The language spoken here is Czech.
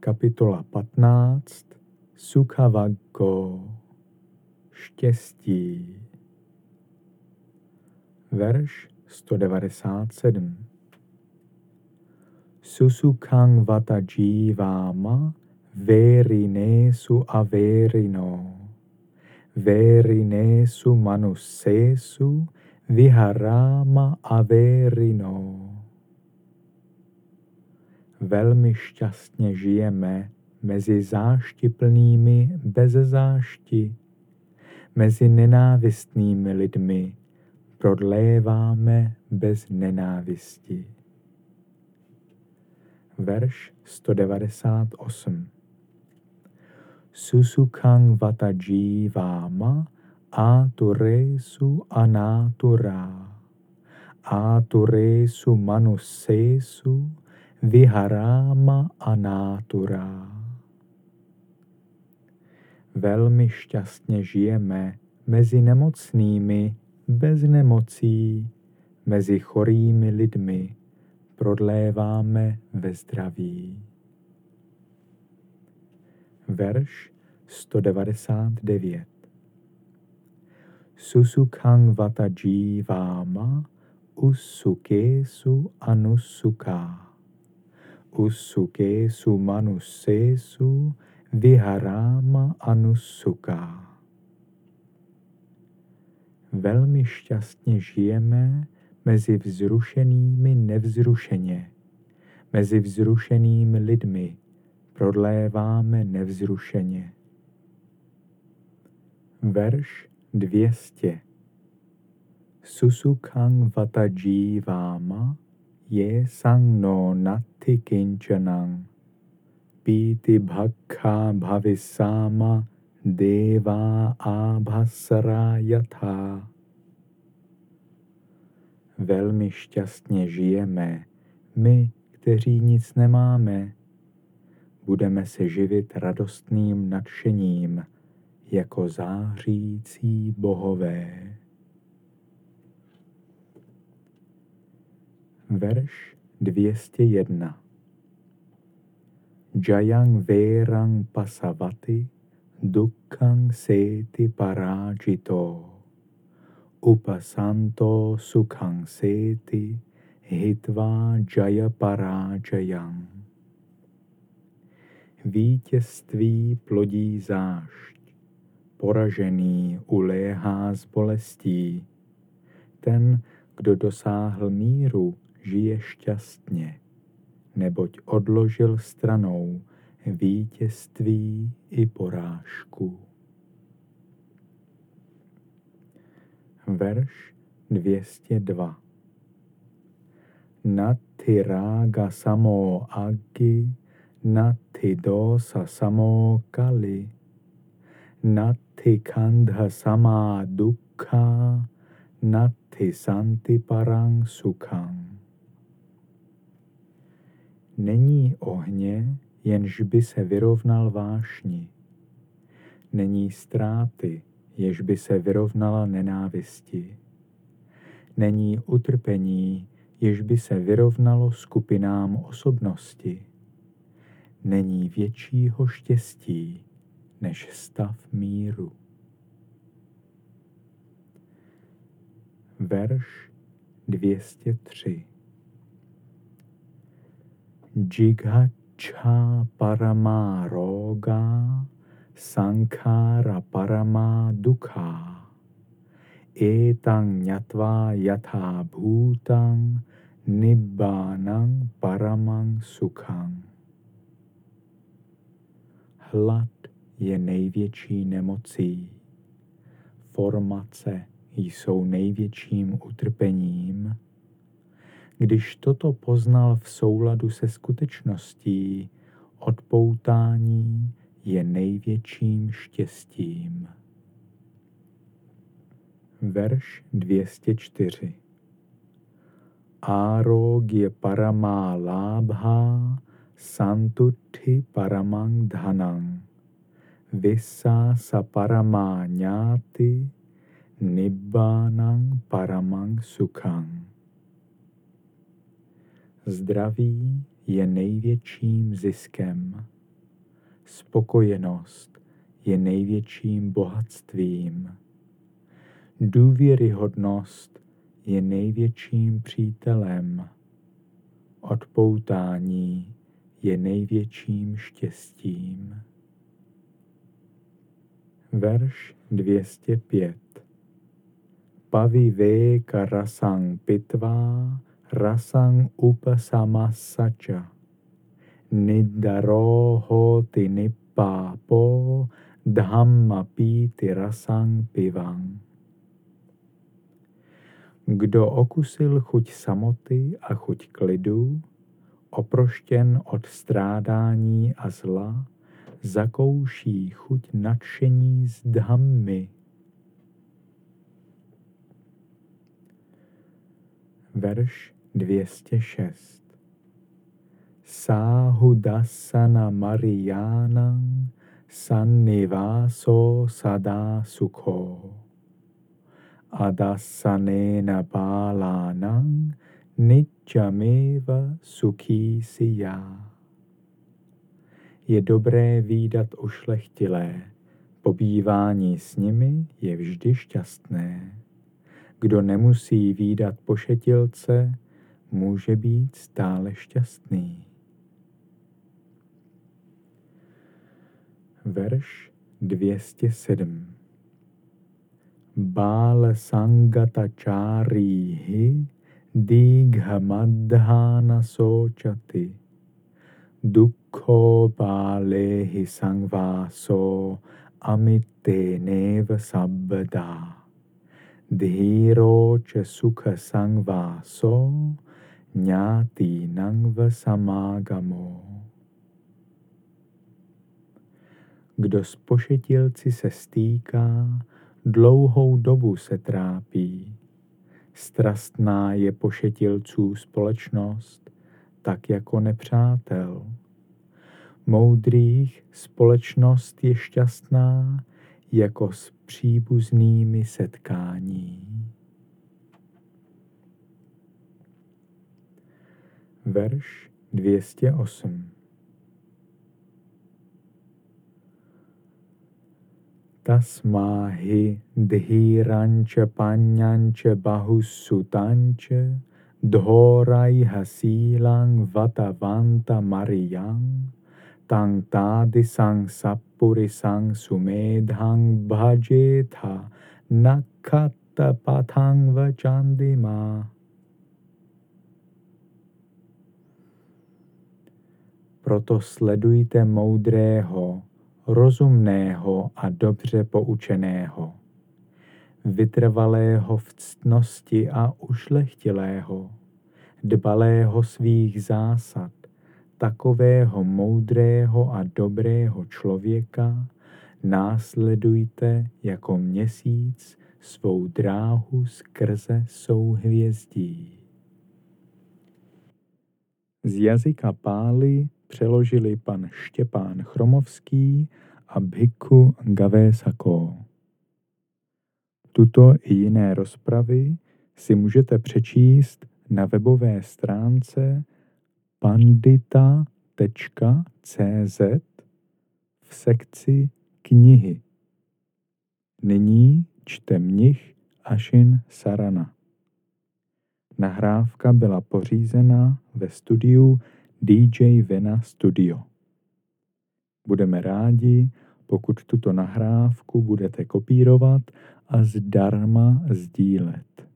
Kapitola 15 Sukhavaggo Štěstí. Verš 197 Susukang vata jivama verinesu averino verinesu manusesu viharama averino velmi šťastně žijeme mezi záštiplnými bez zášti, mezi nenávistnými lidmi prodléváme bez nenávisti. Verš 198 Susukang vata jivama aturesu anatura aturesu manusesu Viharama Anatura. Velmi šťastně žijeme mezi nemocnými bez nemocí, mezi chorými lidmi prodléváme ve zdraví. Verš 199 Susukang vata jivama usukesu anusuká usukesu manusesu viharama anusuka. Velmi šťastně žijeme mezi vzrušenými nevzrušeně, mezi vzrušenými lidmi prodléváme nevzrušeně. Verš 200 Susukang vatajiváma je sang no natti kinchanang. Piti bhakha bhavisama deva abhasara yatha. Velmi šťastně žijeme, my, kteří nic nemáme. Budeme se živit radostným nadšením, jako zářící bohové. Verš 201 Jayang Verang Pasavati Dukkang Seti Parajito. Upasanto Sukhang Seti Hitva Jaya Parajayang Vítězství plodí zášť, poražený uléhá z bolestí. Ten, kdo dosáhl míru, žije šťastně, neboť odložil stranou vítězství i porážku. Verš 202 Nati rága samo agi, nati dosa samo kali, nati kandha sama dukha, nati santi parang sukhang. Není ohně, jenž by se vyrovnal vášni. Není ztráty, jež by se vyrovnala nenávisti. Není utrpení, jež by se vyrovnalo skupinám osobnosti. Není většího štěstí než stav míru. Verš 203 Jighacha Paramaroga Sankara Parama Dukha. Etang Nyatva Yatha Bhutang Nibbanang Paramang Sukhang. Hlad je největší nemocí. Formace jsou největším utrpením když toto poznal v souladu se skutečností, odpoutání je největším štěstím. Verš 204 Árogye paramá lábha santuthi paramang dhanang. Visa sa paramá ñáty nibbánang paramang sukhang Zdraví je největším ziskem. spokojenost je největším bohatstvím. Důvěryhodnost je největším přítelem. Odpoutání je největším štěstím. Verš 205 Pavivéka rasang pitvá rasang upasamasacha nidaroho dhamma píty rasang pivang. Kdo okusil chuť samoty a chuť klidu, oproštěn od strádání a zla, zakouší chuť nadšení z dhammy. Verš 206 Sáhudasana Mariánang Sannivaso Sada Sukho Adasanena Balanang Nitjameva Sukhi Siya je dobré výdat ušlechtilé, pobývání s nimi je vždy šťastné. Kdo nemusí výdat pošetilce, může být stále šťastný. Verš 207 Bále sangata čáríhy digha madhána sočaty Dukho balehi sangvaso amite neva sabbada. Dhiro če sukha sangvaso nyati nangva samagamo. Kdo s pošetilci se stýká, dlouhou dobu se trápí. Strastná je pošetilců společnost, tak jako nepřátel. Moudrých společnost je šťastná jako s příbuznými setkání. verš 208. तस्मा हि धीरांच पान्यांच बाहुसुतांच धोरैहशीलां वतवन्तमर्यां तां तादिसां सप्पुरिसां सुमेधां भजेथा नखत्तपथां वचान्दिमा Proto sledujte moudrého, rozumného a dobře poučeného vytrvalého v ctnosti a ušlechtilého, dbalého svých zásad, takového moudrého a dobrého člověka následujte jako měsíc svou dráhu skrze souhvězdí. Z jazyka Pály přeložili pan Štěpán Chromovský a Bhikkhu Gavesako. Tuto i jiné rozpravy si můžete přečíst na webové stránce pandita.cz v sekci knihy. Nyní čte mnich Ashin Sarana. Nahrávka byla pořízena ve studiu DJ Vena Studio. Budeme rádi, pokud tuto nahrávku budete kopírovat a zdarma sdílet.